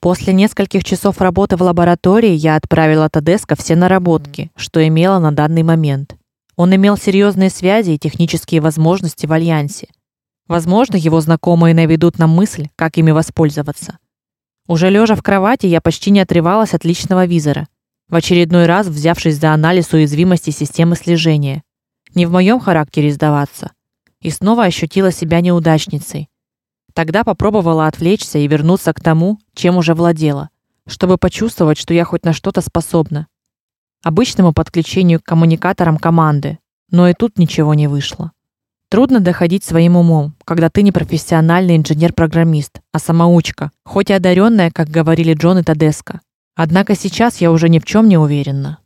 После нескольких часов работы в лаборатории я отправила Тадеско все наработки, что имела на данный момент. Он имел серьезные связи и технические возможности в альянсе. Возможно, его знакомые наведут на мысль, как ими воспользоваться. Уже лежа в кровати, я почти не отрывалась от личного визора, в очередной раз взявшись за анализ уязвимости системы слежения. Не в моем характере сдаваться. И снова ощутила себя неудачницей. Тогда попробовала отвлечься и вернуться к тому, чем уже владела, чтобы почувствовать, что я хоть на что-то способна. Обычному подключению к коммуникаторам команды, но и тут ничего не вышло. Трудно доходить своим умом, когда ты не профессиональный инженер-программист, а самоучка, хоть и одаренная, как говорили Джон и Тадеско. Однако сейчас я уже ни в чем не уверена.